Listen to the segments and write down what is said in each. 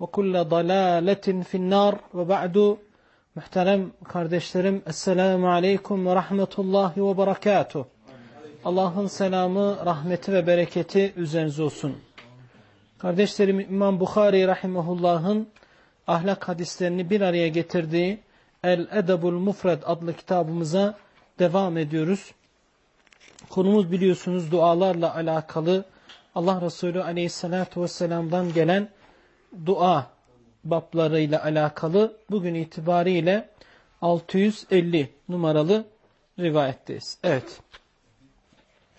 ve kulle dalaletin finnar ve ba'du muhterem kardeşlerim Esselamu Aleyküm ve Rahmetullahi ve Berekatuh. Allah'ın selamı, rahmeti ve bereketi üzerinize olsun. Kardeşlerim İmam Bukhari Rahimahullah'ın ahlak hadislerini bir araya getirdiği El Edebul Mufred adlı kitabımıza devam ediyoruz. Konumuz biliyorsunuz dualarla alakalı Allah Resulü Aleyhisselatü Vesselam'dan gelen dua bablarıyla alakalı bugün itibariyle 650 numaralı rivayetteyiz. Evet.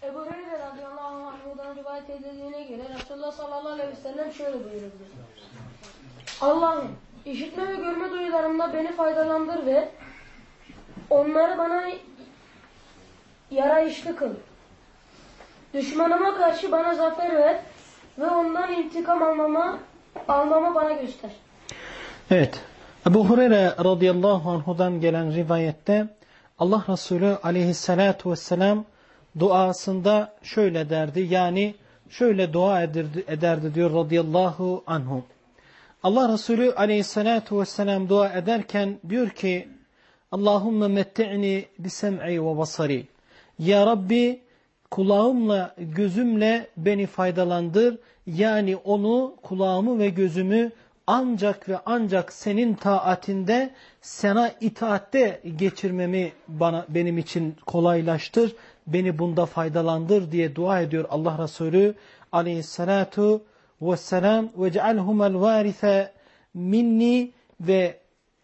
Ebu Hureyre radıyallahu anh'dan rivayet edildiğine göre Resulullah sallallahu aleyhi ve sellem şöyle buyurdu. Allah'ım işitme ve görme duyularımla beni faydalandır ve onları bana yarayışlı kıl. Düşmanıma karşı bana zafer ver ve ondan intikam almama, almamı bana göster. Evet. Ebu Hureyre radıyallahu anhudan gelen rivayette Allah Resulü aleyhissalatu vesselam duasında şöyle derdi. Yani şöyle dua ederdi, ederdi diyor radıyallahu anhu. Allah Resulü aleyhissalatu vesselam dua ederken diyor ki Allahümme metti'ni bisem'i ve basari. Ya Rabbi kulağımla gözümle beni faydalandır. Yani onu kulağımı ve gözümü ancak ve ancak senin taatinde sana itaatte geçirmemi bana benim için kolaylaştır. Beni bunda faydalandır diye dua ediyor Allah Resulü aleyhissalatu vesselam ve cealhumel varise minni ve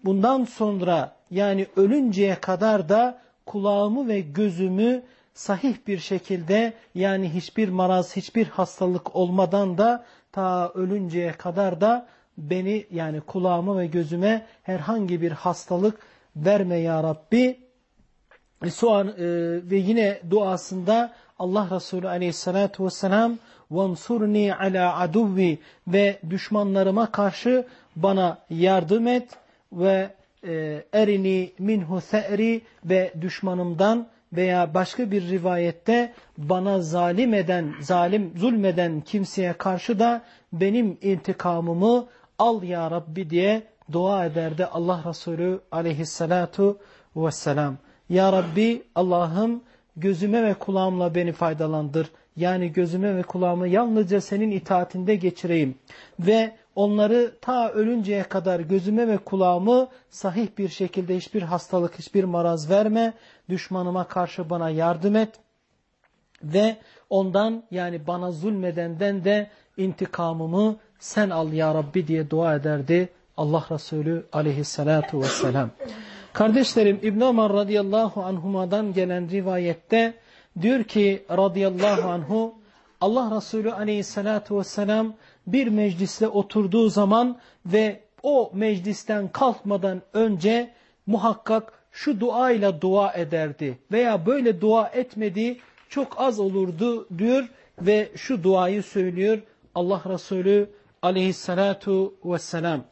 bundan sonra yani ölünceye kadar da kulağımı ve gözümü sahih bir şekilde yani hiçbir maraz, hiçbir hastalık olmadan da ta ölünceye kadar da beni yani kulağıma ve gözüme herhangi bir hastalık verme ya Rabbi. E, soğan, e, ve yine duasında Allah Resulü aleyhissalatu vesselam وَانْصُرْنِي عَلَى عَدُوِّ ve düşmanlarıma karşı bana yardım et ve e, erini minhu se'ri ve düşmanımdan veya başka bir rivayette bana zalim eden, zalim zulmeden kimseye karşı da benim intikamımı al ya Rabbi diye dua ederdi Allah Resulü aleyhissalatu vesselam. Ya Rabbi Allah'ım gözüme ve kulağımla beni faydalandır. Yani gözüme ve kulağımı yalnızca senin itaatinde geçireyim. Ve onları ta ölünceye kadar gözüme ve kulağımı sahih bir şekilde hiçbir hastalık, hiçbir maraz verme. Düşmanıma karşı bana yardım et. Ve ondan yani bana zulmedenden de intikamımı sen al ya Rabbi diye dua ederdi Allah Resulü aleyhissalatu vesselam. Kardeşlerim İbn Ömer radıyallahu anhumadan gelen rivayette diyor ki radıyallahu anhu Allah Resulü aleyhissalatu vesselam bir mecliste oturduğu zaman ve o meclisten kalkmadan önce muhakkak şu duayla dua ederdi veya böyle dua etmediği çok az olurdu diyor ve şu duayı söylüyor Allah Resulü aleyhissalatu vesselam.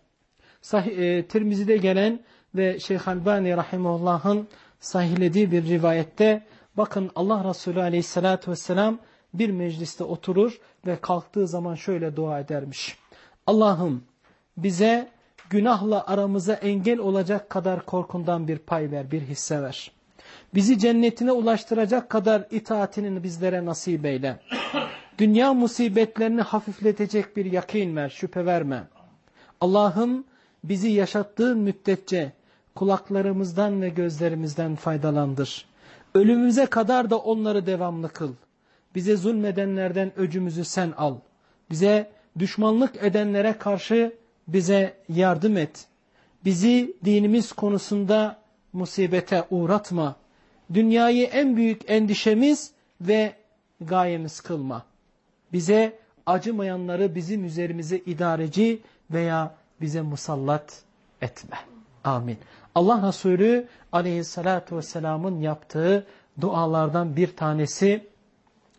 sahih, e, Tirmizi'de gelen ve Şeyh Albani Rahimullah'ın sahihlediği bir rivayette bakın Allah Resulü Aleyhisselatü Vesselam bir mecliste oturur ve kalktığı zaman şöyle dua edermiş. Allah'ım bize günahla aramıza engel olacak kadar korkundan bir pay ver, bir hisse ver. Bizi cennetine ulaştıracak kadar itaatinin bizlere nasip eyle. Dünya musibetlerini hafifletecek bir yakin ver, şüphe verme. Allah'ım bizi yaşattığın müddetçe kulaklarımızdan ve gözlerimizden faydalandır. Ölümümüze kadar da onları devamlı kıl. Bize zulmedenlerden öcümüzü sen al. Bize düşmanlık edenlere karşı bize yardım et. Bizi dinimiz konusunda musibete uğratma. Dünyayı en büyük endişemiz ve gayemiz kılma. Bize acımayanları bizim üzerimize idareci veya bize musallat etme. Amin. Allah Resulü aleyhissalatu vesselamın yaptığı dualardan bir tanesi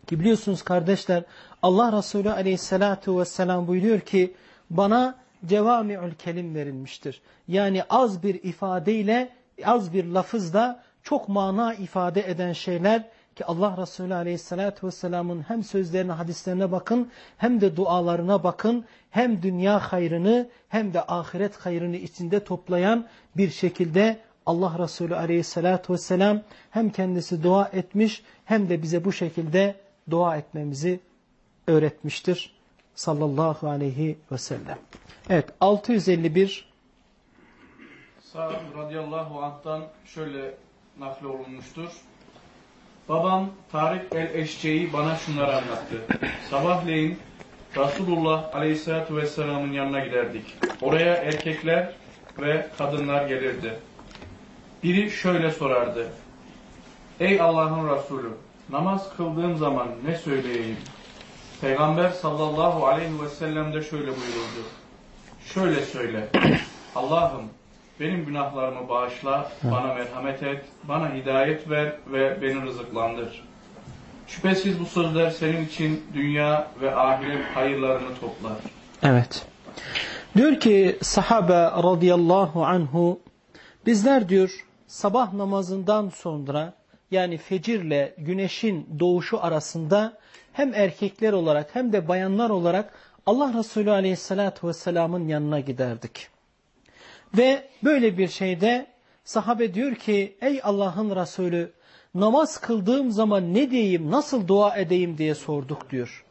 ki biliyorsunuz kardeşler Allah Resulü aleyhissalatu vesselam buyuruyor ki bana cevami'ül kelim verilmiştir. Yani az bir ifadeyle az bir lafızla çok mana ifade eden şeyler ki Allah Resulü Aleyhisselatü Vesselam'ın hem sözlerine, hadislerine bakın hem de dualarına bakın. Hem dünya hayrını hem de ahiret hayrını içinde toplayan bir şekilde Allah Resulü Aleyhisselatü Vesselam hem kendisi dua etmiş hem de bize bu şekilde dua etmemizi öğretmiştir. Sallallahu aleyhi ve sellem. Evet 651 Sa'd radıyallahu anh'tan şöyle nakle olunmuştur. Babam Tarık el-Eşce'yi bana şunları anlattı. Sabahleyin Resulullah aleyhissalatü vesselamın yanına giderdik. Oraya erkekler ve kadınlar gelirdi. Biri şöyle sorardı. Ey Allah'ın Resulü namaz kıldığım zaman ne söyleyeyim? Peygamber sallallahu aleyhi ve sellem de şöyle buyurdu. Şöyle söyle. Allah'ım benim günahlarımı bağışla, bana merhamet et, bana hidayet ver ve beni rızıklandır. Şüphesiz bu sözler senin için dünya ve ahiret hayırlarını toplar. Evet. Diyor ki sahabe radıyallahu anhu bizler diyor sabah namazından sonra yani fecirle güneşin doğuşu arasında hem erkekler olarak hem de bayanlar olarak Allah Resulü aleyhissalatu vesselamın yanına giderdik. Ve böyle bir şeyde sahabe diyor ki ey Allah'ın Resulü namaz kıldığım zaman ne diyeyim nasıl dua edeyim diye sorduk diyor.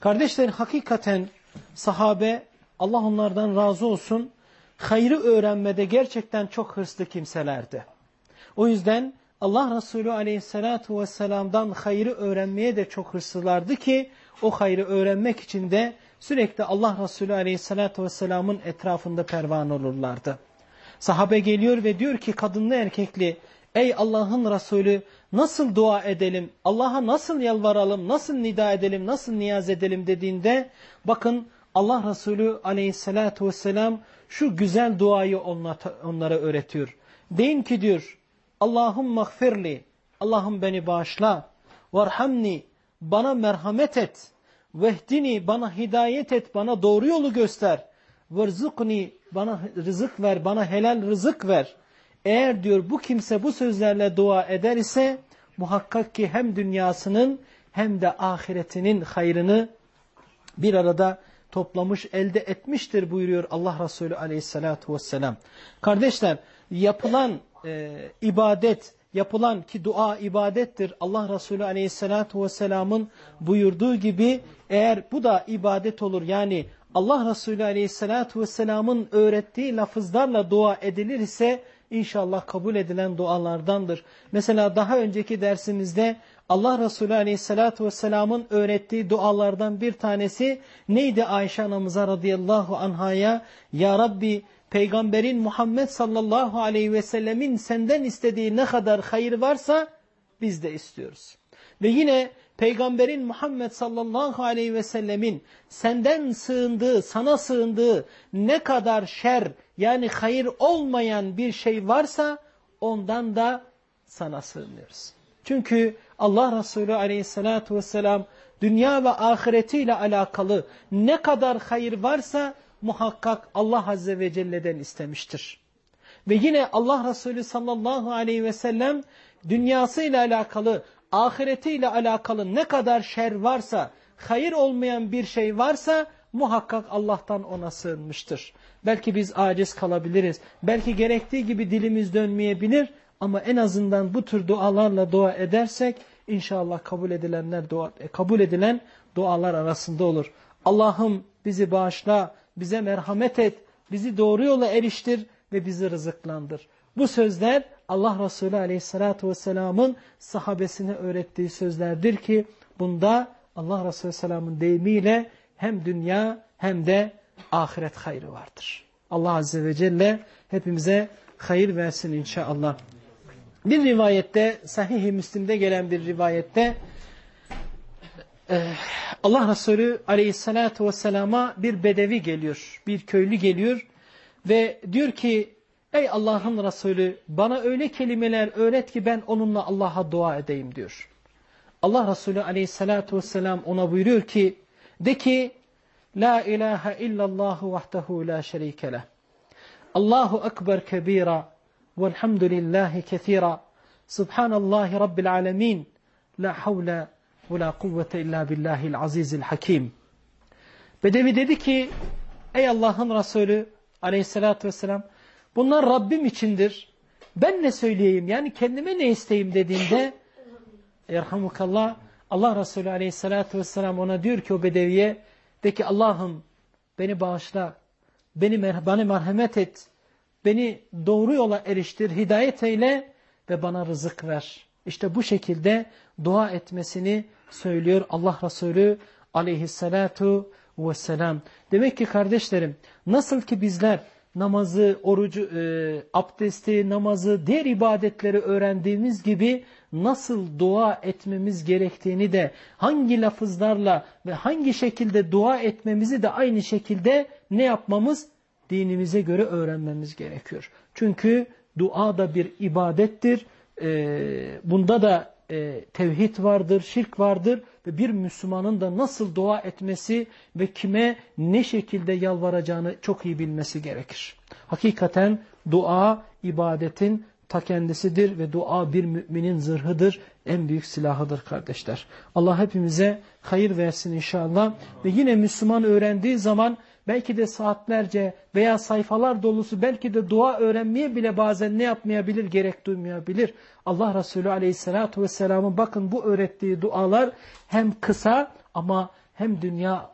Kardeşler hakikaten sahabe Allah onlardan razı olsun hayrı öğrenmede gerçekten çok hırslı kimselerdi. O yüzden Allah Resulü aleyhissalatu vesselam'dan hayrı öğrenmeye de çok hırslılardı ki o hayrı öğrenmek için de sürekli Allah Resulü aleyhissalatu vesselamın etrafında pervan olurlardı. Sahabe geliyor ve diyor ki kadınlı erkekli ey Allah'ın Resulü nasıl dua edelim, Allah'a nasıl yalvaralım, nasıl nida edelim, nasıl niyaz edelim dediğinde bakın Allah Resulü aleyhissalatu vesselam şu güzel duayı onlara öğretiyor. Deyin ki diyor Allah'ım mağfirli, Allah'ım beni bağışla, varhamni, bana merhamet et, vehdini, bana hidayet et, bana doğru yolu göster, vırzukni, bana rızık ver, bana helal rızık ver. Eğer diyor bu kimse bu sözlerle dua eder ise muhakkak ki hem dünyasının hem de ahiretinin hayrını bir arada toplamış, elde etmiştir buyuruyor Allah Resulü aleyhissalatu vesselam. Kardeşler yapılan e, ibadet, yapılan ki dua ibadettir. Allah Resulü aleyhissalatu vesselamın buyurduğu gibi eğer bu da ibadet olur yani Allah Resulü aleyhissalatu vesselamın öğrettiği lafızlarla dua edilir ise inşallah kabul edilen dualardandır. Mesela daha önceki dersimizde Allah Resulü Aleyhisselatü Vesselam'ın öğrettiği dualardan bir tanesi neydi Ayşe anamıza radıyallahu anhaya? Ya Rabbi peygamberin Muhammed sallallahu aleyhi ve sellemin senden istediği ne kadar hayır varsa biz de istiyoruz. Ve yine peygamberin Muhammed sallallahu aleyhi ve sellemin senden sığındığı, sana sığındığı ne kadar şer yani hayır olmayan bir şey varsa ondan da sana sığınıyoruz. Çünkü Allah Resulü aleyhissalatu vesselam dünya ve ahiretiyle alakalı ne kadar hayır varsa muhakkak Allah Azze ve Celle'den istemiştir. Ve yine Allah Resulü sallallahu aleyhi ve sellem dünyasıyla alakalı, ahiretiyle alakalı ne kadar şer varsa, hayır olmayan bir şey varsa muhakkak Allah'tan ona sığınmıştır. Belki biz aciz kalabiliriz. Belki gerektiği gibi dilimiz dönmeyebilir ama en azından bu tür dualarla dua edersek inşallah kabul edilenler dua, e, kabul edilen dualar arasında olur. Allah'ım bizi bağışla, bize merhamet et, bizi doğru yola eriştir ve bizi rızıklandır. Bu sözler Allah Resulü Aleyhisselatü Vesselam'ın sahabesine öğrettiği sözlerdir ki bunda Allah Resulü Aleyhisselam'ın deyimiyle hem dünya hem de ahiret hayrı vardır. Allah Azze ve Celle hepimize hayır versin inşallah. Bir rivayette, Sahih-i Müslim'de gelen bir rivayette Allah Resulü Aleyhisselatü Vesselam'a bir bedevi geliyor, bir köylü geliyor ve diyor ki ey Allah'ın Resulü bana öyle kelimeler öğret ki ben onunla Allah'a dua edeyim diyor. Allah Resulü Aleyhisselatü Vesselam ona buyuruyor ki de ki La ilahe illallahu vahdehu la şerike leh. Allahu ekber kebira velhamdülillahi kethira. Subhanallahi rabbil alemin. La havle ve la kuvvete illa billahil azizil hakim. Bedevi dedi ki ey Allah'ın Resulü aleyhissalatü vesselam bunlar Rabbim içindir. Ben ne söyleyeyim yani kendime ne isteyeyim dediğinde Erhamukallah Allah Resulü aleyhissalatü vesselam ona diyor ki o bedeviye de ki Allah'ım beni bağışla, beni, bana merhamet et, beni doğru yola eriştir, hidayet eyle ve bana rızık ver. İşte bu şekilde dua etmesini söylüyor Allah Resulü aleyhissalatu vesselam. Demek ki kardeşlerim nasıl ki bizler namazı, orucu, e, abdesti, namazı, diğer ibadetleri öğrendiğimiz gibi nasıl dua etmemiz gerektiğini de hangi lafızlarla ve hangi şekilde dua etmemizi de aynı şekilde ne yapmamız? Dinimize göre öğrenmemiz gerekiyor. Çünkü dua da bir ibadettir. E, bunda da e, tevhid vardır, şirk vardır ve bir Müslümanın da nasıl dua etmesi ve kime ne şekilde yalvaracağını çok iyi bilmesi gerekir. Hakikaten dua ibadetin ta kendisidir ve dua bir müminin zırhıdır, en büyük silahıdır kardeşler. Allah hepimize hayır versin inşallah ve yine Müslüman öğrendiği zaman belki de saatlerce veya sayfalar dolusu belki de dua öğrenmeye bile bazen ne yapmayabilir gerek duymayabilir. Allah Resulü aleyhissalatu vesselamın bakın bu öğrettiği dualar hem kısa ama hem dünya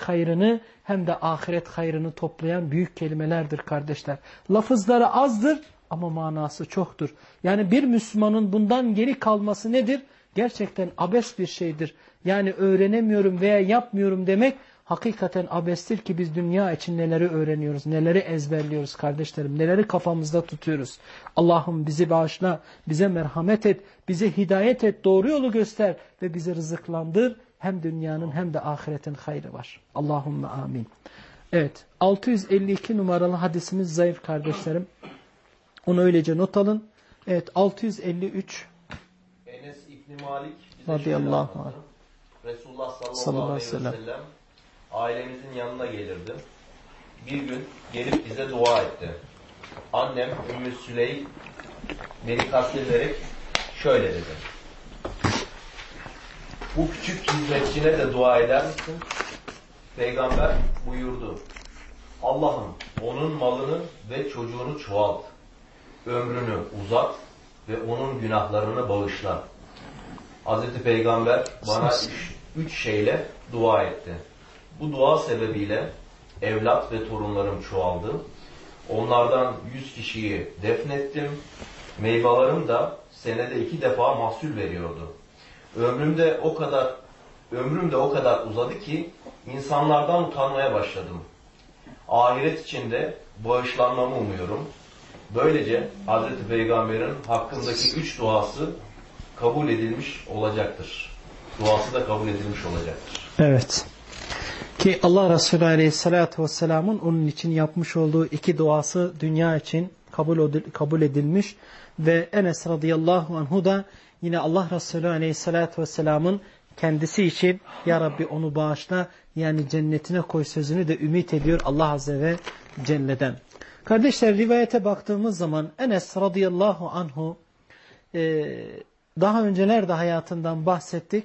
hayrını hem de ahiret hayrını toplayan büyük kelimelerdir kardeşler. Lafızları azdır ama manası çoktur. Yani bir Müslümanın bundan geri kalması nedir? Gerçekten abes bir şeydir. Yani öğrenemiyorum veya yapmıyorum demek hakikaten abestir ki biz dünya için neleri öğreniyoruz, neleri ezberliyoruz kardeşlerim, neleri kafamızda tutuyoruz. Allah'ım bizi bağışla, bize merhamet et, bize hidayet et, doğru yolu göster ve bizi rızıklandır. Hem dünyanın hem de ahiretin hayrı var. Allahümme amin. Evet, 652 numaralı hadisimiz zayıf kardeşlerim. Onu öylece not alın. Evet 653 Enes İbni Malik radıyallahu anh. Resulullah sallallahu, Sallallahu aleyhi ve sellem. Ailemizin yanına gelirdi. Bir gün gelip bize dua etti. Annem Ümmü Süleym beni kastederek şöyle dedi. Bu küçük hizmetçine de dua eder misin? Peygamber buyurdu. Allah'ım onun malını ve çocuğunu çoğalt ömrünü uzat ve onun günahlarını bağışla. Hazreti Peygamber bana üç, üç şeyle dua etti. Bu dua sebebiyle evlat ve torunlarım çoğaldı. Onlardan yüz kişiyi defnettim. Meyvelerim da senede iki defa mahsul veriyordu. Ömrümde o kadar ömrüm de o kadar uzadı ki insanlardan utanmaya başladım. Ahiret içinde bağışlanmamı umuyorum. Böylece Hazreti Peygamber'in hakkındaki üç duası kabul edilmiş olacaktır. Duası da kabul edilmiş olacaktır. Evet. Ki Allah Resulü Aleyhisselatü Vesselam'ın onun için yapmış olduğu iki duası dünya için kabul, edilmiş ve Enes radıyallahu anhu da yine Allah Resulü Aleyhisselatü Vesselam'ın kendisi için Ya Rabbi onu bağışla yani cennetine koy sözünü de ümit ediyor Allah Azze ve Celle'den. Kardeşler rivayete baktığımız zaman Enes radıyallahu anhu e, daha önceler de hayatından bahsettik.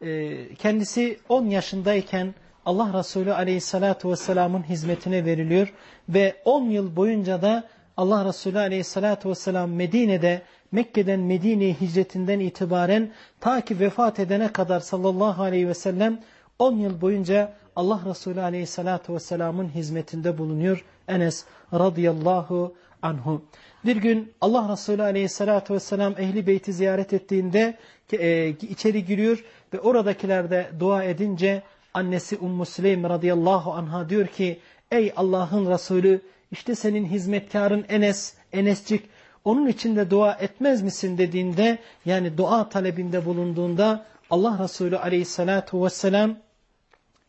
E, kendisi 10 yaşındayken Allah Resulü aleyhissalatu vesselamın hizmetine veriliyor ve 10 yıl boyunca da Allah Resulü aleyhissalatu vesselam Medine'de Mekke'den Medine'ye hicretinden itibaren ta ki vefat edene kadar sallallahu aleyhi ve sellem 10 yıl boyunca Allah Resulü aleyhissalatu vesselamın hizmetinde bulunuyor Enes radıyallahu anhu. Bir gün Allah Resulü aleyhissalatu vesselam ehli beyti ziyaret ettiğinde e, içeri giriyor ve oradakiler de dua edince annesi Ummu Süleym radıyallahu anha diyor ki ey Allah'ın Resulü işte senin hizmetkarın Enes, Enescik onun için de dua etmez misin? dediğinde yani dua talebinde bulunduğunda Allah Resulü aleyhissalatu vesselam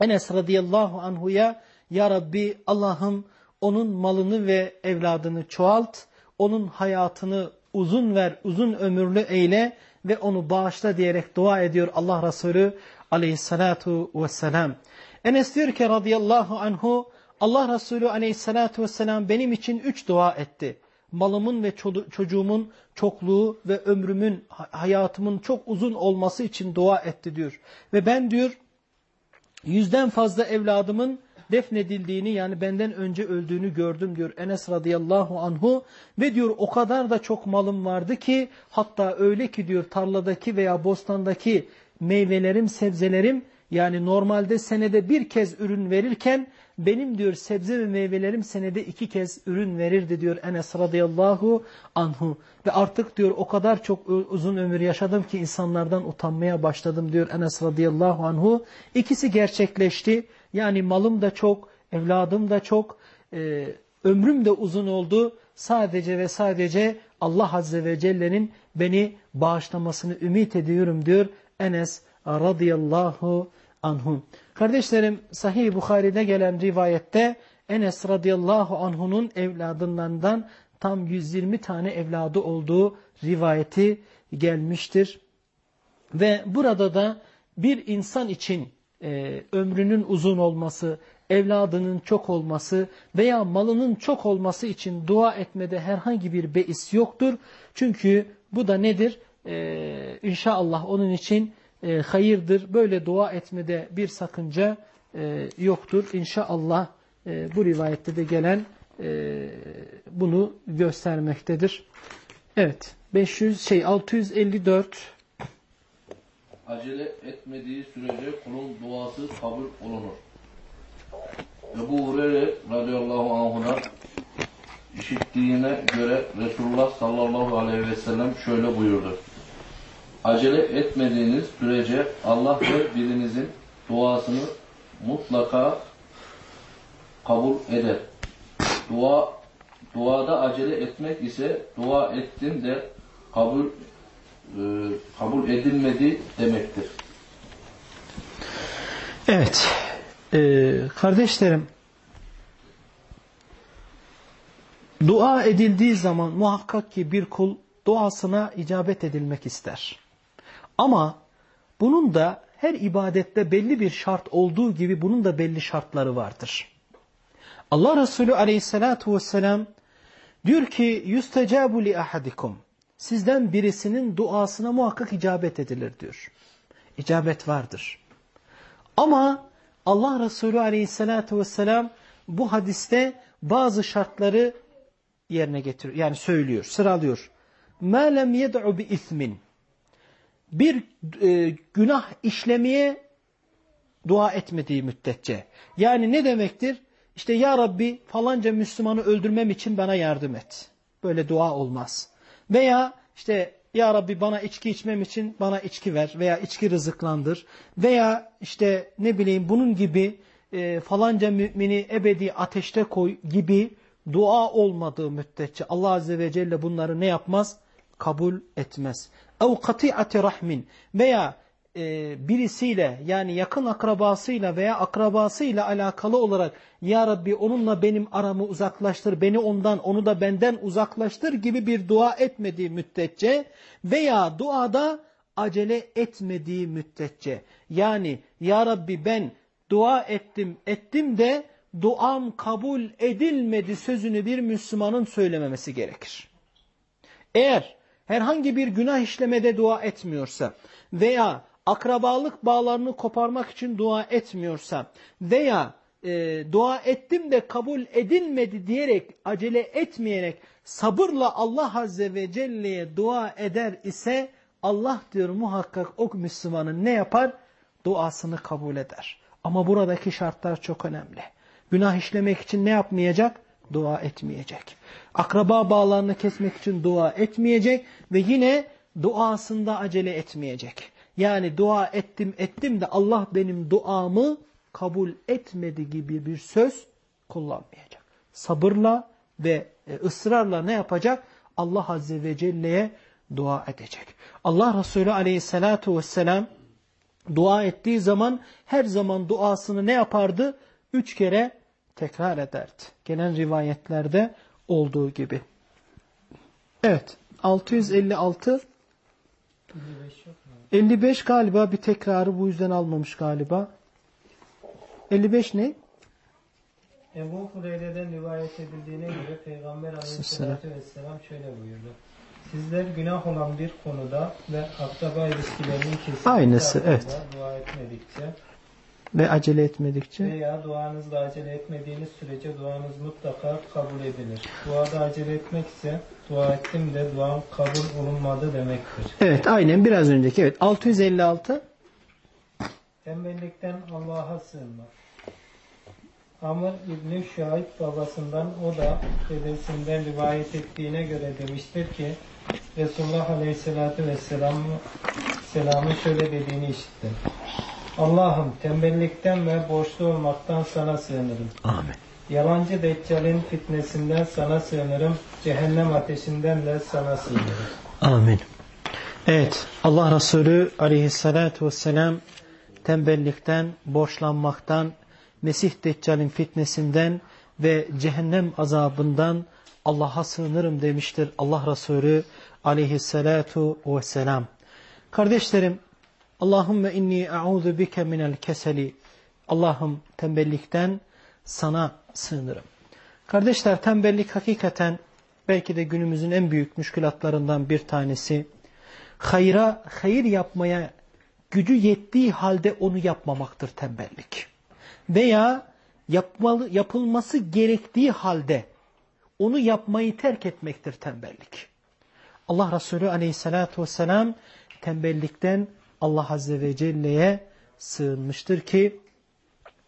Enes radıyallahu anhuya Ya Rabbi Allah'ım onun malını ve evladını çoğalt, onun hayatını uzun ver, uzun ömürlü eyle ve onu bağışla diyerek dua ediyor Allah Resulü aleyhissalatu vesselam. Enes diyor ki radıyallahu anhu Allah Resulü aleyhissalatu vesselam benim için üç dua etti. Malımın ve çocuğumun çokluğu ve ömrümün, hayatımın çok uzun olması için dua etti diyor. Ve ben diyor yüzden fazla evladımın defnedildiğini yani benden önce öldüğünü gördüm diyor Enes radıyallahu anhu ve diyor o kadar da çok malım vardı ki hatta öyle ki diyor tarladaki veya bostandaki meyvelerim sebzelerim yani normalde senede bir kez ürün verirken benim diyor sebze ve meyvelerim senede iki kez ürün verirdi diyor Enes radıyallahu anhu. Ve artık diyor o kadar çok uzun ömür yaşadım ki insanlardan utanmaya başladım diyor Enes radıyallahu anhu. İkisi gerçekleşti. Yani malım da çok, evladım da çok, e, ömrüm de uzun oldu. Sadece ve sadece Allah azze ve celle'nin beni bağışlamasını ümit ediyorum diyor Enes radıyallahu anhu. Kardeşlerim Sahih Bukhari'de gelen rivayette Enes radıyallahu anhunun evladından tam 120 tane evladı olduğu rivayeti gelmiştir. Ve burada da bir insan için e, ömrünün uzun olması, evladının çok olması veya malının çok olması için dua etmede herhangi bir beis yoktur. Çünkü bu da nedir? Ee, inşallah onun için e, hayırdır. Böyle dua etmede bir sakınca e, yoktur. İnşallah e, bu rivayette de gelen e, bunu göstermektedir. Evet. 500 şey 654 Acele etmediği sürece kulun duası kabul olunur. Ebu Hureyre radıyallahu anh'dan işittiğine göre Resulullah sallallahu aleyhi ve sellem şöyle buyurdu. Acele etmediğiniz sürece Allah ve birinizin duasını mutlaka kabul eder. Dua duada acele etmek ise dua ettin de kabul e, kabul edilmedi demektir. Evet. Ee, kardeşlerim dua edildiği zaman muhakkak ki bir kul duasına icabet edilmek ister. Ama bunun da her ibadette belli bir şart olduğu gibi bunun da belli şartları vardır. Allah Resulü aleyhissalatu vesselam diyor ki yustecabu li ahadikum sizden birisinin duasına muhakkak icabet edilir diyor. İcabet vardır. Ama Allah Resulü aleyhissalatu vesselam bu hadiste bazı şartları yerine getiriyor. Yani söylüyor, sıralıyor. مَا لَمْ يَدْعُ بِإِثْمٍ bir e, günah işlemeye dua etmediği müddetçe. Yani ne demektir? İşte ya Rabbi falanca Müslümanı öldürmem için bana yardım et. Böyle dua olmaz. Veya işte ya Rabbi bana içki içmem için bana içki ver veya içki rızıklandır. Veya işte ne bileyim bunun gibi e, falanca mümini ebedi ateşte koy gibi dua olmadığı müddetçe Allah Azze ve Celle bunları ne yapmaz? kabul etmez. Ev kati'ati rahmin veya e, birisiyle yani yakın akrabasıyla veya akrabasıyla alakalı olarak Ya Rabbi onunla benim aramı uzaklaştır, beni ondan, onu da benden uzaklaştır gibi bir dua etmediği müddetçe veya duada acele etmediği müddetçe. Yani Ya Rabbi ben dua ettim, ettim de duam kabul edilmedi sözünü bir Müslümanın söylememesi gerekir. Eğer herhangi bir günah işlemede dua etmiyorsa veya akrabalık bağlarını koparmak için dua etmiyorsa veya e, dua ettim de kabul edilmedi diyerek acele etmeyerek sabırla Allah Azze ve Celle'ye dua eder ise Allah diyor muhakkak o Müslümanın ne yapar? Duasını kabul eder. Ama buradaki şartlar çok önemli. Günah işlemek için ne yapmayacak? Dua etmeyecek. Akraba bağlarını kesmek için dua etmeyecek ve yine duasında acele etmeyecek. Yani dua ettim ettim de Allah benim duamı kabul etmedi gibi bir söz kullanmayacak. Sabırla ve e, ısrarla ne yapacak? Allah Azze ve Celle'ye dua edecek. Allah Resulü Aleyhisselatü Vesselam dua ettiği zaman her zaman duasını ne yapardı? Üç kere tekrar ederdi. Gelen rivayetlerde olduğu gibi. Evet. 656 55 galiba bir tekrarı bu yüzden almamış galiba. 55 ne? Ebu Hureyre'den rivayet edildiğine göre Peygamber aleyhissalatü vesselam şöyle buyurdu. Sizler günah olan bir konuda ve akraba ilişkilerinin kesinlikle Aynısı, evet. dua etmedikçe Ve acele etmedikçe. veya duanızla acele etmediğiniz sürece duanız mutlaka kabul edilir. Duada acele etmek ise dua ettim de duam kabul olunmadı demektir. Evet aynen biraz önceki. Evet 656. Tembellikten Allah'a sığınmak. Amr İbni Şahit babasından o da dedesinden rivayet ettiğine göre demiştir ki Resulullah Aleyhisselatü Vesselam selamın şöyle dediğini işittim. Allah'ım tembellikten ve borçlu olmaktan sana sığınırım. Amin. Yalancı deccalin fitnesinden sana sığınırım. Cehennem ateşinden de sana sığınırım. Amin. Evet Allah Resulü aleyhissalatu vesselam tembellikten, borçlanmaktan, Mesih Deccal'in fitnesinden ve cehennem azabından Allah'a sığınırım demiştir Allah Resulü aleyhissalatu vesselam. Kardeşlerim Allahümme inni e'udhu bike minel keseli Allah'ım tembellikten sana sığınırım. Kardeşler tembellik hakikaten belki de günümüzün en büyük müşkülatlarından bir tanesi. Hayra, hayır yapmaya gücü yettiği halde onu yapmamaktır tembellik. Veya yapmalı, yapılması gerektiği halde onu yapmayı terk etmektir tembellik. Allah Resulü aleyhissalatu vesselam tembellikten Allah Azze ve Celle'ye sığınmıştır ki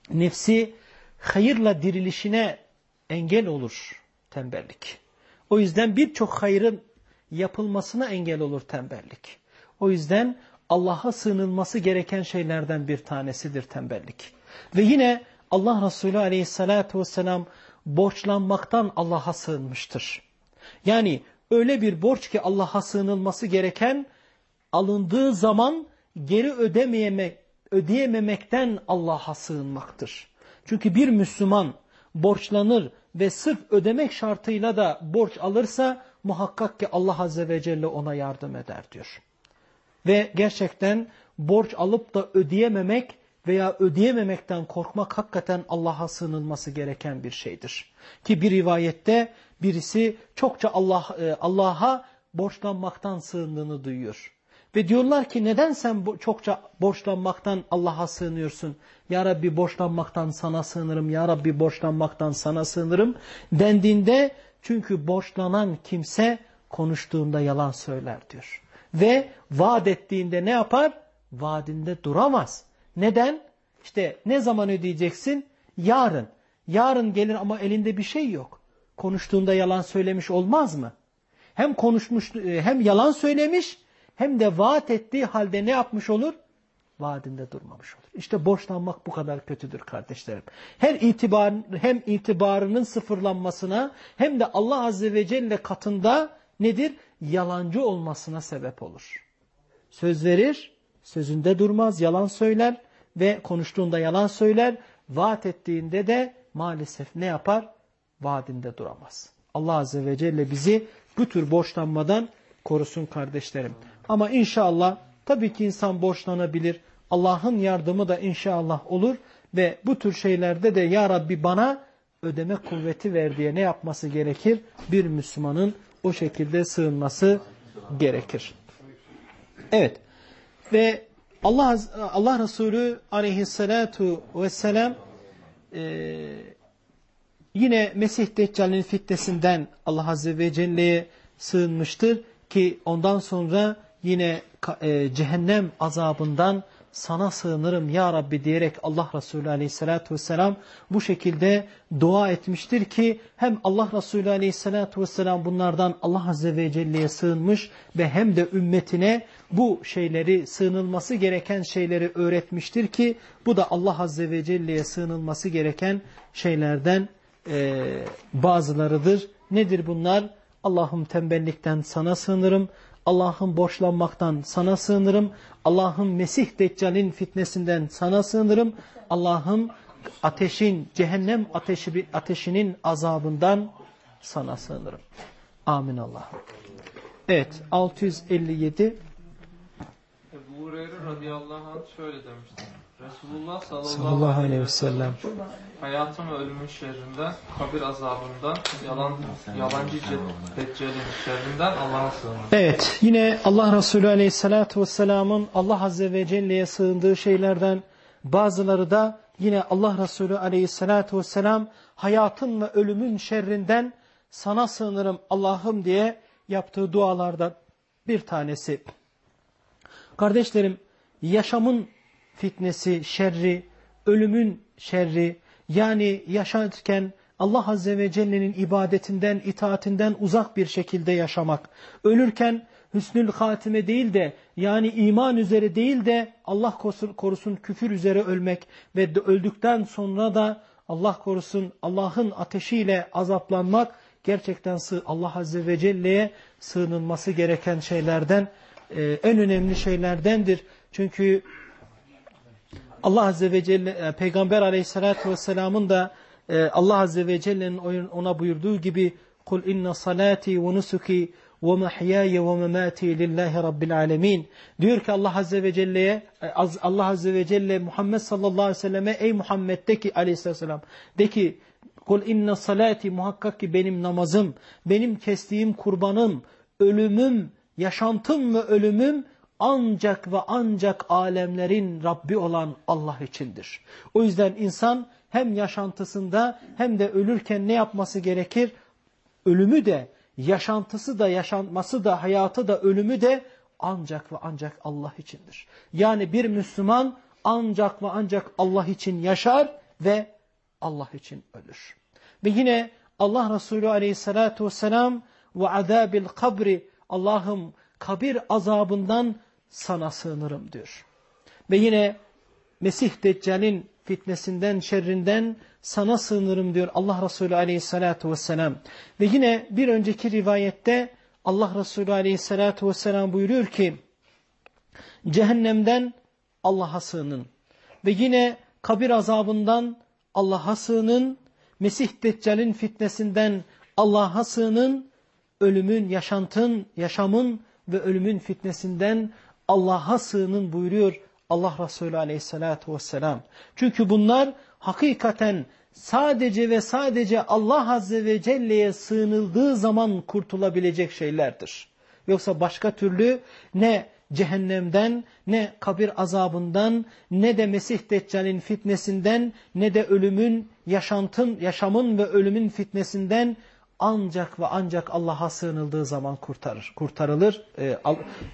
nefsi hayırla dirilişine engel olur tembellik. O yüzden birçok hayrın yapılmasına engel olur tembellik. O yüzden Allah'a sığınılması gereken şeylerden bir tanesidir tembellik. Ve yine Allah Resulü aleyhissalatu vesselam borçlanmaktan Allah'a sığınmıştır. Yani öyle bir borç ki Allah'a sığınılması gereken alındığı zaman geri ödemeyemek, ödeyememekten Allah'a sığınmaktır. Çünkü bir Müslüman borçlanır ve sırf ödemek şartıyla da borç alırsa muhakkak ki Allah Azze ve Celle ona yardım eder diyor. Ve gerçekten borç alıp da ödeyememek veya ödeyememekten korkmak hakikaten Allah'a sığınılması gereken bir şeydir. Ki bir rivayette birisi çokça Allah Allah'a borçlanmaktan sığındığını duyuyor. Ve diyorlar ki neden sen çokça borçlanmaktan Allah'a sığınıyorsun? Ya Rabbi borçlanmaktan sana sığınırım, Ya Rabbi borçlanmaktan sana sığınırım dendiğinde çünkü borçlanan kimse konuştuğunda yalan söyler diyor. Ve vaat ettiğinde ne yapar? Vaadinde duramaz. Neden? İşte ne zaman ödeyeceksin? Yarın. Yarın gelir ama elinde bir şey yok. Konuştuğunda yalan söylemiş olmaz mı? Hem konuşmuş hem yalan söylemiş hem de vaat ettiği halde ne yapmış olur? Vaadinde durmamış olur. İşte borçlanmak bu kadar kötüdür kardeşlerim. Her itibar, hem itibarının sıfırlanmasına hem de Allah Azze ve Celle katında nedir? Yalancı olmasına sebep olur. Söz verir, sözünde durmaz, yalan söyler ve konuştuğunda yalan söyler. Vaat ettiğinde de maalesef ne yapar? Vaadinde duramaz. Allah Azze ve Celle bizi bu tür borçlanmadan korusun kardeşlerim. Ama inşallah tabii ki insan borçlanabilir. Allah'ın yardımı da inşallah olur ve bu tür şeylerde de Ya Rabbi bana ödeme kuvveti ver diye ne yapması gerekir? Bir Müslümanın o şekilde sığınması gerekir. Evet. Ve Allah Allah Resulü aleyhissalatu vesselam e, yine Mesih Deccal'in fitnesinden Allah Azze ve Celle'ye sığınmıştır ki ondan sonra yine e, cehennem azabından sana sığınırım ya Rabbi diyerek Allah Resulü aleyhissalatü vesselam bu şekilde dua etmiştir ki hem Allah Resulü aleyhissalatü vesselam bunlardan Allah Azze ve Celle'ye sığınmış ve hem de ümmetine bu şeyleri sığınılması gereken şeyleri öğretmiştir ki bu da Allah Azze ve Celle'ye sığınılması gereken şeylerden e, bazılarıdır. Nedir bunlar? Allah'ım tembellikten sana sığınırım. Allah'ım borçlanmaktan sana sığınırım. Allah'ım Mesih Deccal'in fitnesinden sana sığınırım. Allah'ım ateşin, cehennem ateşi, ateşinin azabından sana sığınırım. Amin Allah'ım. Evet 657 Ebu Hureyre radıyallahu anh şöyle demiştir. Resulullah sallallahu, aleyhi ve sellem hayatın ve ölümün şerrinden, kabir azabından, yalan, yalancı deccalin şerrinden Allah'a sığınır. Evet yine Allah Resulü aleyhissalatü vesselamın Allah Azze ve Celle'ye sığındığı şeylerden bazıları da yine Allah Resulü aleyhissalatü vesselam hayatın ve ölümün şerrinden sana sığınırım Allah'ım diye yaptığı dualardan bir tanesi. Kardeşlerim yaşamın fitnesi, şerri, ölümün şerri yani yaşarken Allah Azze ve Celle'nin ibadetinden, itaatinden uzak bir şekilde yaşamak. Ölürken hüsnül hatime değil de yani iman üzere değil de Allah korusun küfür üzere ölmek ve öldükten sonra da Allah korusun Allah'ın ateşiyle azaplanmak gerçekten Allah Azze ve Celle'ye sığınılması gereken şeylerden en önemli şeylerdendir. Çünkü Allah Azze ve Celle e, Peygamber Aleyhisselatü Vesselam'ın da e, Allah Azze ve Celle'nin ona buyurduğu gibi ve nusuki ve mahyaya ve memati lillahi rabbil alemin. Diyor ki Allah Azze ve Celle'ye e, Allah Azze ve Celle Muhammed sallallahu aleyhi ve ey Muhammed de ki aleyhisselam de ki kul inna salati muhakkak ki benim namazım, benim kestiğim kurbanım, ölümüm, yaşantım ve ölümüm ancak ve ancak alemlerin Rabbi olan Allah içindir. O yüzden insan hem yaşantısında hem de ölürken ne yapması gerekir? Ölümü de, yaşantısı da, yaşanması da, hayatı da, ölümü de ancak ve ancak Allah içindir. Yani bir Müslüman ancak ve ancak Allah için yaşar ve Allah için ölür. Ve yine Allah Resulü aleyhissalatu vesselam ve adabil kabri Allah'ım kabir azabından sana sığınırım diyor. Ve yine Mesih Deccal'in fitnesinden, şerrinden sana sığınırım diyor Allah Resulü aleyhissalatu vesselam. Ve yine bir önceki rivayette Allah Resulü aleyhissalatu vesselam buyuruyor ki cehennemden Allah'a sığının. Ve yine kabir azabından Allah'a sığının. Mesih Deccal'in fitnesinden Allah'a sığının. Ölümün, yaşantın, yaşamın ve ölümün fitnesinden Allah'a sığının buyuruyor Allah Resulü aleyhissalatu vesselam. Çünkü bunlar hakikaten sadece ve sadece Allah Azze ve Celle'ye sığınıldığı zaman kurtulabilecek şeylerdir. Yoksa başka türlü ne cehennemden, ne kabir azabından, ne de Mesih Deccal'in fitnesinden, ne de ölümün, yaşantın, yaşamın ve ölümün fitnesinden ancak ve ancak Allah'a sığınıldığı zaman kurtarır, kurtarılır, e,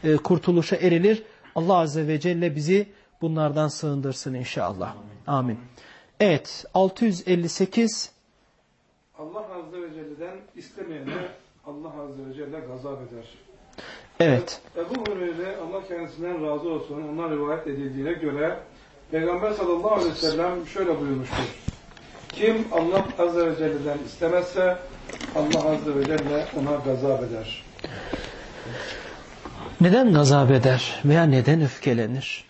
e, kurtuluşa erilir. Allah Azze ve Celle bizi bunlardan sığındırsın inşallah. Amin. Evet 658 Allah Azze ve Celle'den istemeyene Allah Azze ve Celle gazap eder. Evet. Ebu Hureyre Allah kendisinden razı olsun ondan rivayet edildiğine göre Peygamber sallallahu aleyhi ve sellem şöyle buyurmuştur. Kim Allah Azze ve Celle'den istemezse Allah Azze ve Celle ona gazap eder. Neden gazap eder veya neden öfkelenir?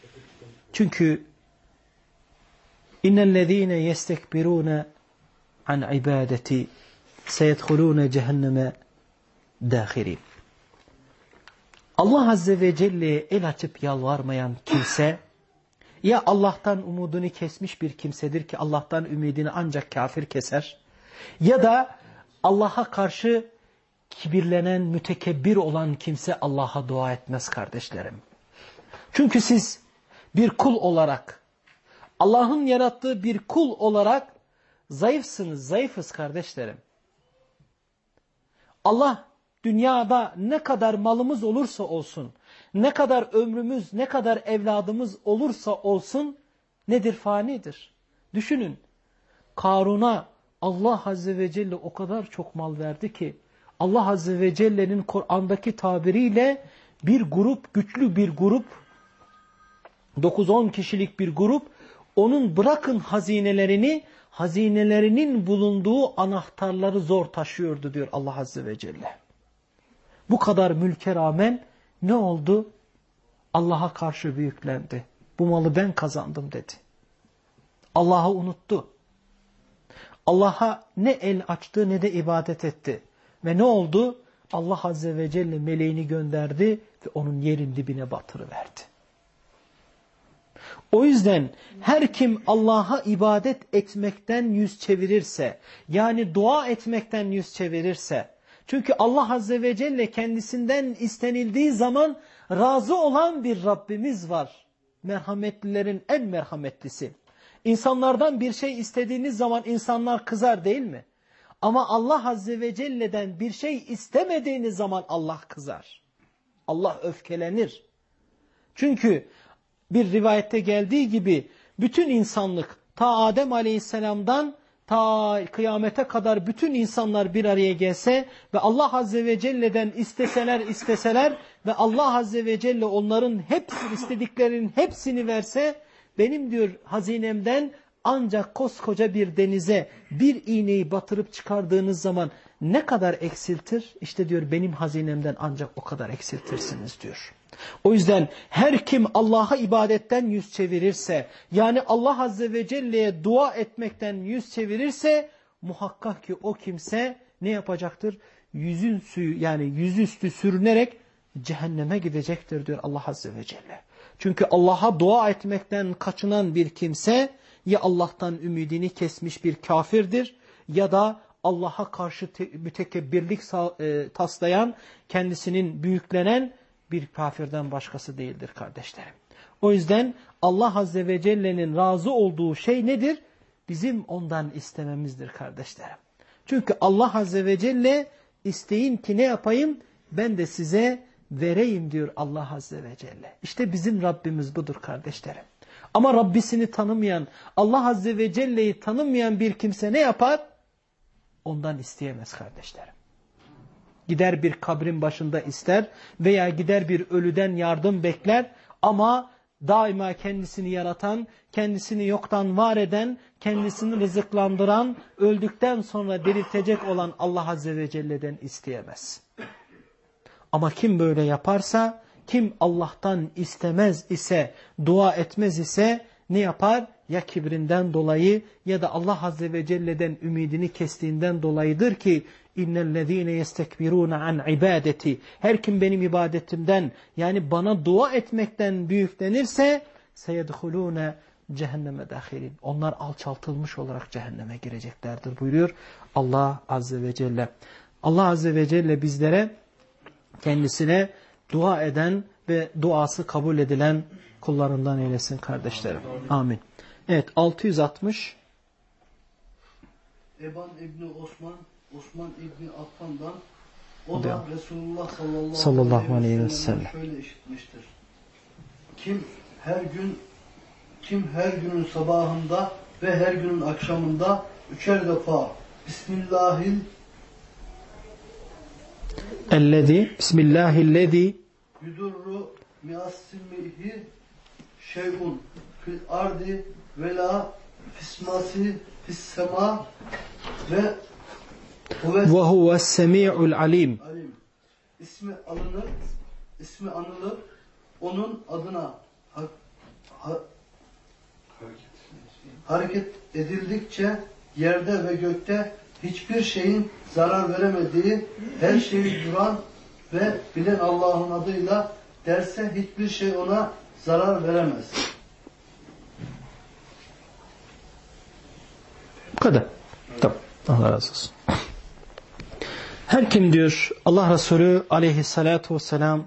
Çünkü innellezîne yestekbirûne an ibadeti seyedhulûne cehenneme dâhirin. Allah Azze ve Celle'ye el açıp yalvarmayan kimse ya Allah'tan umudunu kesmiş bir kimsedir ki Allah'tan ümidini ancak kafir keser ya da Allah'a karşı kibirlenen, mütekebbir olan kimse Allah'a dua etmez kardeşlerim. Çünkü siz bir kul olarak, Allah'ın yarattığı bir kul olarak zayıfsınız, zayıfız kardeşlerim. Allah dünyada ne kadar malımız olursa olsun, ne kadar ömrümüz, ne kadar evladımız olursa olsun nedir? Fanidir. Düşünün, Karun'a Allah Azze ve Celle o kadar çok mal verdi ki, Allah Azze ve Celle'nin Kur'an'daki tabiriyle bir grup, güçlü bir grup, 9-10 kişilik bir grup, onun bırakın hazinelerini, hazinelerinin bulunduğu anahtarları zor taşıyordu diyor Allah Azze ve Celle. Bu kadar mülke rağmen ne oldu? Allah'a karşı büyüklendi. Bu malı ben kazandım dedi. Allah'ı unuttu. Allah'a ne el açtı ne de ibadet etti. Ve ne oldu? Allah Azze ve Celle meleğini gönderdi ve onun yerin dibine batırıverdi. O yüzden her kim Allah'a ibadet etmekten yüz çevirirse, yani dua etmekten yüz çevirirse, çünkü Allah Azze ve Celle kendisinden istenildiği zaman razı olan bir Rabbimiz var. Merhametlilerin en merhametlisi. İnsanlardan bir şey istediğiniz zaman insanlar kızar değil mi? Ama Allah Azze ve Celle'den bir şey istemediğiniz zaman Allah kızar. Allah öfkelenir. Çünkü bir rivayette geldiği gibi bütün insanlık ta Adem Aleyhisselam'dan ta kıyamete kadar bütün insanlar bir araya gelse ve Allah Azze ve Celle'den isteseler isteseler ve Allah Azze ve Celle onların hepsi istediklerinin hepsini verse benim diyor hazinemden ancak koskoca bir denize bir iğneyi batırıp çıkardığınız zaman ne kadar eksiltir? İşte diyor benim hazinemden ancak o kadar eksiltirsiniz diyor. O yüzden her kim Allah'a ibadetten yüz çevirirse yani Allah Azze ve Celle'ye dua etmekten yüz çevirirse muhakkak ki o kimse ne yapacaktır? Yüzün suyu yani yüzüstü sürünerek cehenneme gidecektir diyor Allah Azze ve Celle. Çünkü Allah'a dua etmekten kaçınan bir kimse ya Allah'tan ümidini kesmiş bir kafirdir ya da Allah'a karşı mütekebbirlik e, taslayan, kendisinin büyüklenen bir kafirden başkası değildir kardeşlerim. O yüzden Allah Azze ve Celle'nin razı olduğu şey nedir? Bizim ondan istememizdir kardeşlerim. Çünkü Allah Azze ve Celle isteyin ki ne yapayım? Ben de size vereyim diyor Allah Azze ve Celle. İşte bizim Rabbimiz budur kardeşlerim. Ama Rabbisini tanımayan, Allah Azze ve Celle'yi tanımayan bir kimse ne yapar? Ondan isteyemez kardeşlerim. Gider bir kabrin başında ister veya gider bir ölüden yardım bekler ama daima kendisini yaratan, kendisini yoktan var eden, kendisini rızıklandıran, öldükten sonra diriltecek olan Allah Azze ve Celle'den isteyemez. Ama kim böyle yaparsa, kim Allah'tan istemez ise, dua etmez ise ne yapar? Ya kibrinden dolayı ya da Allah Azze ve Celle'den ümidini kestiğinden dolayıdır ki İnnellezîne yestekbirûne an ibadeti. Her kim benim ibadetimden yani bana dua etmekten büyüklenirse seyedhulûne cehenneme dahilin. Onlar alçaltılmış olarak cehenneme gireceklerdir buyuruyor Allah Azze ve Celle. Allah Azze ve Celle bizlere kendisine dua eden ve duası kabul edilen kullarından eylesin kardeşlerim. Amin. Evet 660 Eban İbni Osman Osman İbni Affan'dan o da Resulullah sallallahu, sallallahu aleyhi ve sellem şöyle işitmiştir. Kim her gün kim her günün sabahında ve her günün akşamında üçer defa Bismillahil Ellezî Bismillahillezî. Yudurru miassimihi şeyhun fil ardi ve la fismasi fis sema ve ve huves semi'ul alim. İsmi alınır, ismi anılır, onun adına ha, ha, hareket edildikçe yerde ve gökte hiçbir şeyin zarar veremediği, her şeyi duran ve bilen Allah'ın adıyla derse hiçbir şey ona zarar veremez. Bu kadar. Tamam. Allah razı olsun. Her kim diyor Allah Resulü aleyhissalatu vesselam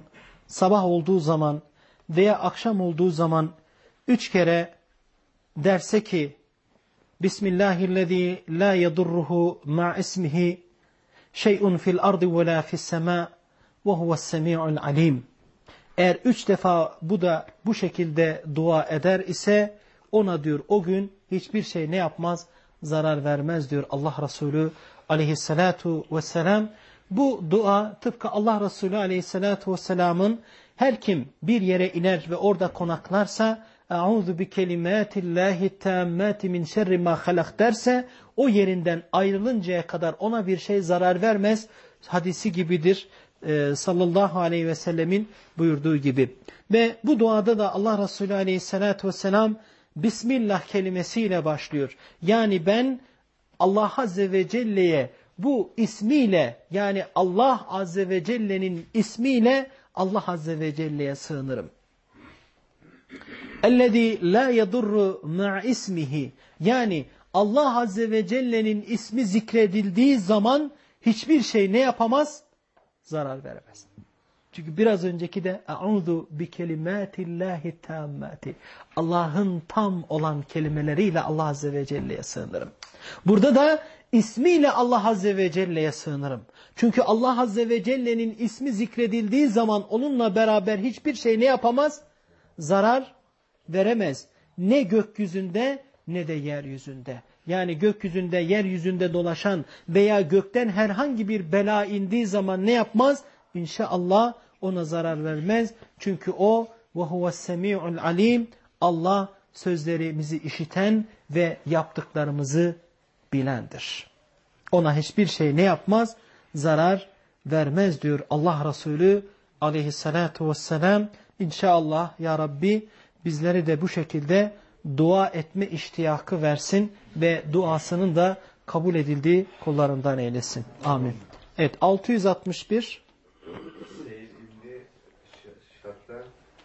sabah olduğu zaman veya akşam olduğu zaman üç kere derse ki Bismillahirrahmanirrahim la yadurruhu ma ismihi şey'un fil ardı ve la fis sema ve huves semi'ul alim. Eğer üç defa bu da bu şekilde dua eder ise ona diyor o gün hiçbir şey ne yapmaz? Zarar vermez diyor Allah Resulü aleyhissalatu vesselam. Bu dua tıpkı Allah Resulü aleyhissalatu vesselamın her kim bir yere iner ve orada konaklarsa Euzu bi kelimatillahi tammati min şerri ma halak derse o yerinden ayrılıncaya kadar ona bir şey zarar vermez. Hadisi gibidir. Ee, sallallahu aleyhi ve sellemin buyurduğu gibi. Ve bu duada da Allah Resulü aleyhissalatu vesselam Bismillah kelimesiyle başlıyor. Yani ben Allah Azze ve Celle'ye bu ismiyle yani Allah Azze ve Celle'nin ismiyle Allah Azze ve Celle'ye sığınırım. اَلَّذ۪ي لَا يَضُرُّ مَعْ ismihi Yani Allah Azze ve Celle'nin ismi zikredildiği zaman hiçbir şey ne yapamaz? Zarar veremez. Çünkü biraz önceki de اَعُوذُ بِكَلِمَاتِ اللّٰهِ تَامَّاتِ Allah'ın tam olan kelimeleriyle Allah Azze ve Celle'ye sığınırım. Burada da ismiyle Allah Azze ve Celle'ye sığınırım. Çünkü Allah Azze ve Celle'nin ismi zikredildiği zaman onunla beraber hiçbir şey ne yapamaz? Zarar veremez. Ne gökyüzünde ne de yeryüzünde. Yani gökyüzünde, yeryüzünde dolaşan veya gökten herhangi bir bela indiği zaman ne yapmaz? İnşallah ona zarar vermez. Çünkü o ve huves alim Allah sözlerimizi işiten ve yaptıklarımızı bilendir. Ona hiçbir şey ne yapmaz? Zarar vermez diyor Allah Resulü aleyhissalatu vesselam. İnşallah ya Rabbi bizleri de bu şekilde dua etme iştiyakı versin ve duasının da kabul edildiği kullarından eylesin. Amin. Evet 661 Seyyid İbni Şat'tan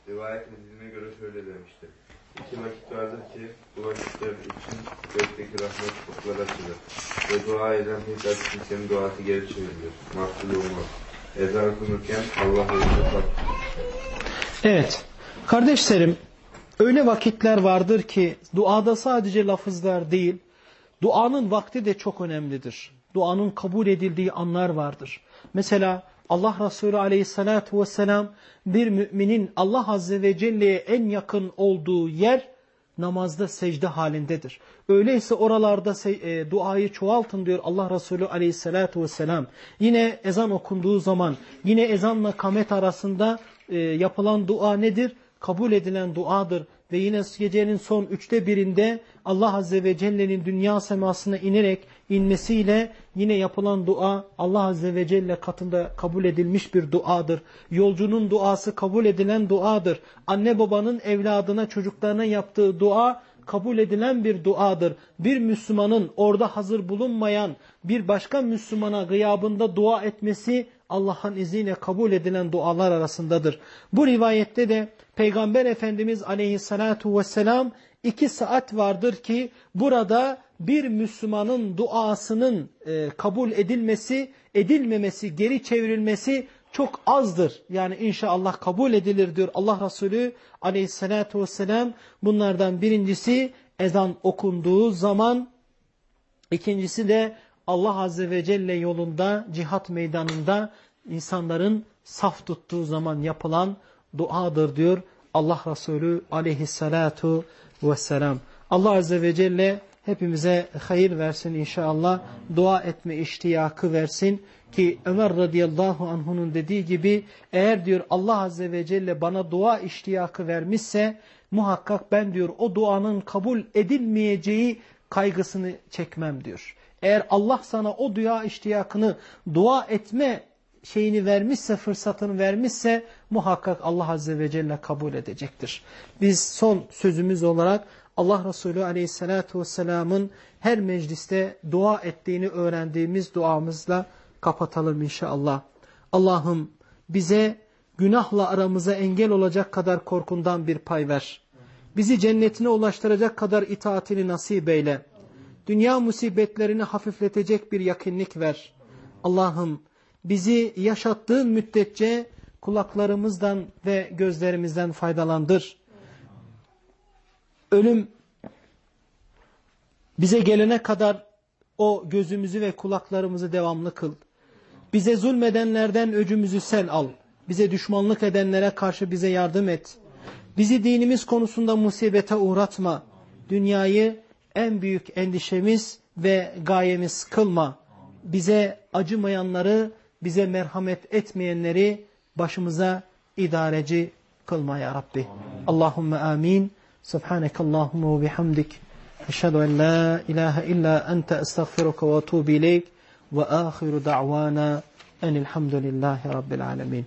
rivayet edildiğine göre şöyle demiştir. İki vakit vardır ki bu vakitler için gökteki rahmet kapıları açılır. Ve dua eden hiç az kimsenin duası geri çevrilir. Makbul olmaz. Ezan okunurken Allah yolunda. Evet. Kardeşlerim öyle vakitler vardır ki duada sadece lafızlar değil, duanın vakti de çok önemlidir. Duanın kabul edildiği anlar vardır. Mesela Allah Resulü aleyhissalatu vesselam bir müminin Allah Azze ve Celle'ye en yakın olduğu yer namazda secde halindedir. Öyleyse oralarda e, duayı çoğaltın diyor Allah Resulü aleyhissalatu vesselam. Yine ezan okunduğu zaman yine ezanla kamet arasında e, yapılan dua nedir? Kabul edilen duadır. Ve yine gecenin son üçte birinde Allah Azze ve Celle'nin dünya semasına inerek inmesiyle yine yapılan dua Allah Azze ve Celle katında kabul edilmiş bir duadır. Yolcunun duası kabul edilen duadır. Anne babanın evladına çocuklarına yaptığı dua kabul edilen bir duadır. Bir Müslümanın orada hazır bulunmayan bir başka Müslümana gıyabında dua etmesi Allah'ın izniyle kabul edilen dualar arasındadır. Bu rivayette de Peygamber Efendimiz aleyhissalatu vesselam iki saat vardır ki burada bir Müslümanın duasının e, kabul edilmesi, edilmemesi, geri çevrilmesi çok azdır. Yani inşallah kabul edilir diyor Allah Resulü aleyhissalatu vesselam. Bunlardan birincisi ezan okunduğu zaman, ikincisi de Allah Azze ve Celle yolunda, cihat meydanında insanların saf tuttuğu zaman yapılan duadır diyor Allah Resulü aleyhissalatu vesselam. Allah Azze ve Celle hepimize hayır versin inşallah. Dua etme iştiyakı versin ki Ömer radıyallahu anhunun dediği gibi eğer diyor Allah Azze ve Celle bana dua iştiyakı vermişse muhakkak ben diyor o duanın kabul edilmeyeceği kaygısını çekmem diyor. Eğer Allah sana o dua iştiyakını dua etme şeyini vermişse, fırsatını vermişse muhakkak Allah Azze ve Celle kabul edecektir. Biz son sözümüz olarak Allah Resulü Aleyhisselatü Vesselam'ın her mecliste dua ettiğini öğrendiğimiz duamızla kapatalım inşallah. Allah'ım bize günahla aramıza engel olacak kadar korkundan bir pay ver. Bizi cennetine ulaştıracak kadar itaatini nasip eyle. Dünya musibetlerini hafifletecek bir yakınlık ver. Allah'ım bizi yaşattığın müddetçe kulaklarımızdan ve gözlerimizden faydalandır. Ölüm bize gelene kadar o gözümüzü ve kulaklarımızı devamlı kıl. Bize zulmedenlerden öcümüzü sen al. Bize düşmanlık edenlere karşı bize yardım et. Bizi dinimiz konusunda musibete uğratma. Dünyayı en büyük endişemiz ve gayemiz kılma. Bize acımayanları, bize merhamet etmeyenleri başımıza idareci kılma ya Rabbi. Allahümme amin. Subhanekallahumma ve bihamdik. Eşhedü en la ilahe illa ente estağfiruka ve etûbü ileyk. Ve ahiru da'vana enilhamdülillahi rabbil alemin.